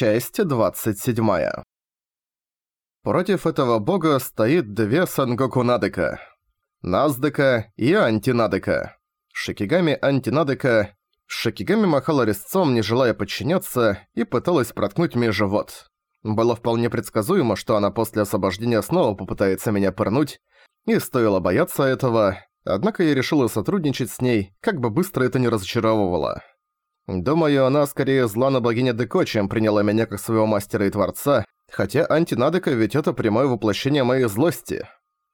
Часть 27. Против этого бога стоит две Сангоку Надека. Наздека и Антинадека. Шикигами Антинадека. Шикигами махала резцом, не желая подчиняться, и пыталась проткнуть мне живот. Было вполне предсказуемо, что она после освобождения снова попытается меня пырнуть, и стоило бояться этого, однако я решила сотрудничать с ней, как бы быстро это не разочаровывало. Думаю, она скорее зла на богиня Деко, чем приняла меня как своего мастера и творца, хотя антинадека ведь это прямое воплощение моей злости.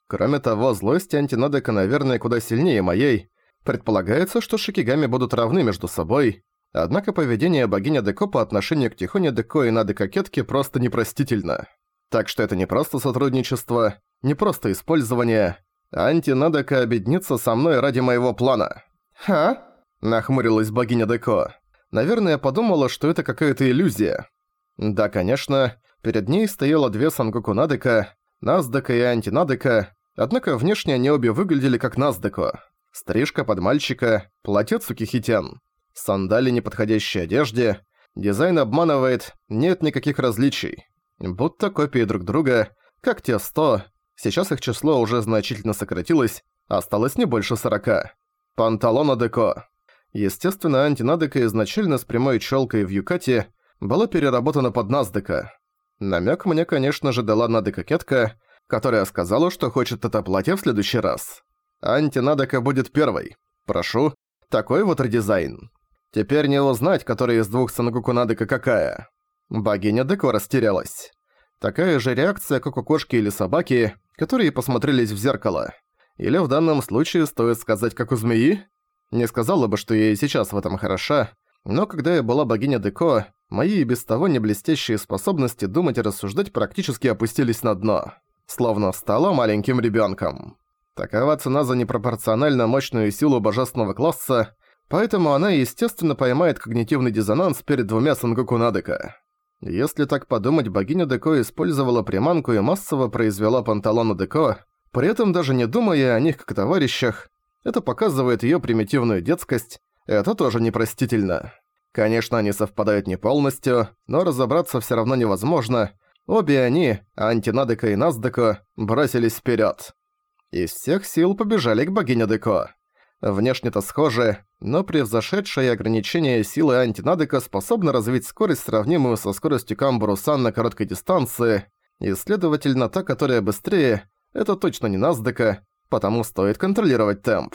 Кроме того, злость антинадека, наверное, куда сильнее моей. Предполагается, что шикигами будут равны между собой, однако поведение богини Деко по отношению к Тихоне Деко и Надека Кетке просто непростительно. Так что это не просто сотрудничество, не просто использование. Антинадека объединится со мной ради моего плана. «Ха?» – нахмурилась богиня Деко. Наверное, подумала, что это какая-то иллюзия. Да, конечно, перед ней стояло две Сангоку Надека, Наздека и Антинадека, однако внешне они обе выглядели как Наздеко. Стрижка под мальчика, платье Цукихитян, сандали неподходящей одежде, дизайн обманывает, нет никаких различий. Будто копии друг друга, как те сто, сейчас их число уже значительно сократилось, осталось не больше сорока. Панталона Деко. Естественно, антинадека изначально с прямой челкой в Юкате была переработана под Наздека. Намек мне, конечно же, дала Надека-кетка, которая сказала, что хочет это платье в следующий раз. Антинадека будет первой. Прошу, такой вот редизайн. Теперь не узнать, которая из двух Сангуку Надека какая. Богиня Деко растерялась. Такая же реакция, как у кошки или собаки, которые посмотрелись в зеркало. Или в данном случае стоит сказать, как у змеи? Не сказала бы, что я и сейчас в этом хороша, но когда я была богиня Деко, мои и без того не блестящие способности думать и рассуждать практически опустились на дно, словно стала маленьким ребенком. Такова цена за непропорционально мощную силу божественного класса, поэтому она, естественно, поймает когнитивный диссонанс перед двумя Сангоку Надека. Если так подумать, богиня Деко использовала приманку и массово произвела панталона Деко, при этом даже не думая о них как товарищах, это показывает её примитивную детскость, это тоже непростительно. Конечно, они совпадают не полностью, но разобраться всё равно невозможно. Обе они, Антинадека и Наздеко, бросились вперёд. Из всех сил побежали к богине Деко. Внешне-то схожи, но превзошедшее ограничение силы Антинадека способна развить скорость, сравнимую со скоростью Камбурусан на короткой дистанции, и, следовательно, та, которая быстрее, это точно не Наздека, потому стоит контролировать темп.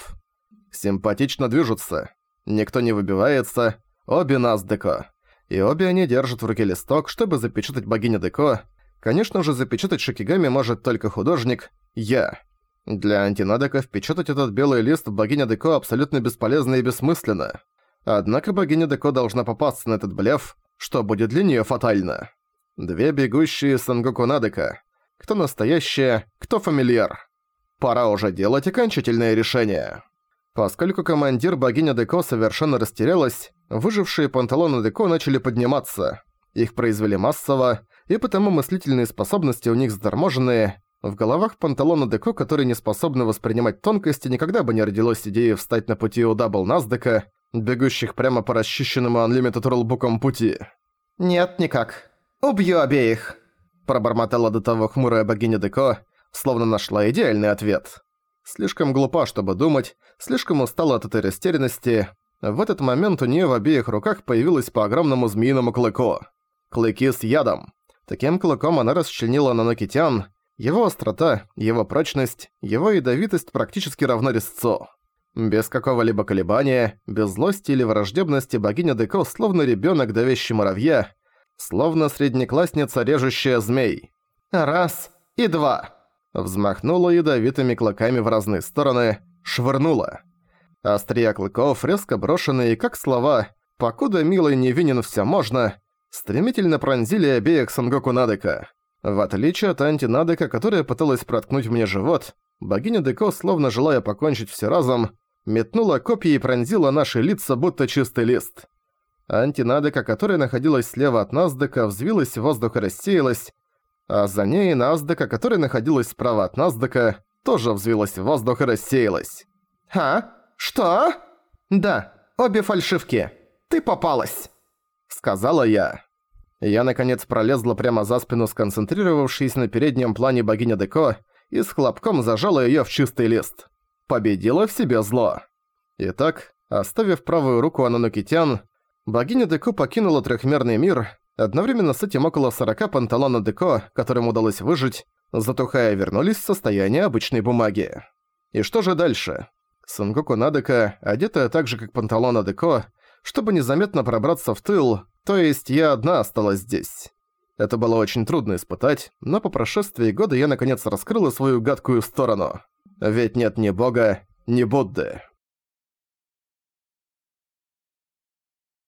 Симпатично движутся. Никто не выбивается. Обе нас Деко. И обе они держат в руке листок, чтобы запечатать богиню Деко. Конечно же, запечатать Шикигами может только художник – я. Для антинадека впечатать этот белый лист в богиня Деко абсолютно бесполезно и бессмысленно. Однако богиня Деко должна попасться на этот блеф, что будет для неё фатально. Две бегущие Сангоку Надека. Кто настоящая, кто фамильяр. Пора уже делать окончательное решение. Поскольку командир богиня Деко совершенно растерялась, выжившие панталоны Деко начали подниматься. Их произвели массово, и потому мыслительные способности у них заторможенные. В головах панталона Деко, которые не способны воспринимать тонкости, никогда бы не родилась идея встать на пути у Double Надека, бегущих прямо по расчищенному Unlimited Rulebook 'ом пути. «Нет, никак. Убью обеих», – пробормотала до того хмурая богиня Деко, словно нашла идеальный ответ. Слишком глупа, чтобы думать, слишком устала от этой растерянности. В этот момент у нее в обеих руках появилось по огромному змеиному клыку. Клыки с ядом. Таким клыком она расчленила нанокитян. Его острота, его прочность, его ядовитость практически равна резцу. Без какого-либо колебания, без злости или враждебности богиня Деко словно ребенок, давящий муравья, словно среднеклассница, режущая змей. Раз и два. Взмахнула ядовитыми клыками в разные стороны, швырнула. Острия клыков, резко брошенные, как слова «покуда милый невинен все можно», стремительно пронзили обеих Сангоку Надека. В отличие от Анти Надека, которая пыталась проткнуть мне живот, богиня Деко, словно желая покончить все разом, метнула копья и пронзила наши лица, будто чистый лист. Антинадека, которая находилась слева от Наздека, взвилась в воздух и рассеялась, а за ней Наздека, которая находилась справа от Наздека, тоже взвилась в воздух и рассеялась. «А? Что?» «Да, обе фальшивки. Ты попалась!» Сказала я. Я, наконец, пролезла прямо за спину сконцентрировавшись на переднем плане богиня Деко и с хлопком зажала её в чистый лист. Победила в себе зло. Итак, оставив правую руку Ананокитян, богиня Деко покинула трехмерный мир, одновременно с этим около 40 панталона Деко, которым удалось выжить, затухая вернулись в состояние обычной бумаги. И что же дальше? Сангоку Надека, одетая так же, как панталона Деко, чтобы незаметно пробраться в тыл, то есть я одна осталась здесь. Это было очень трудно испытать, но по прошествии года я наконец раскрыла свою гадкую сторону. Ведь нет ни бога, ни Будды.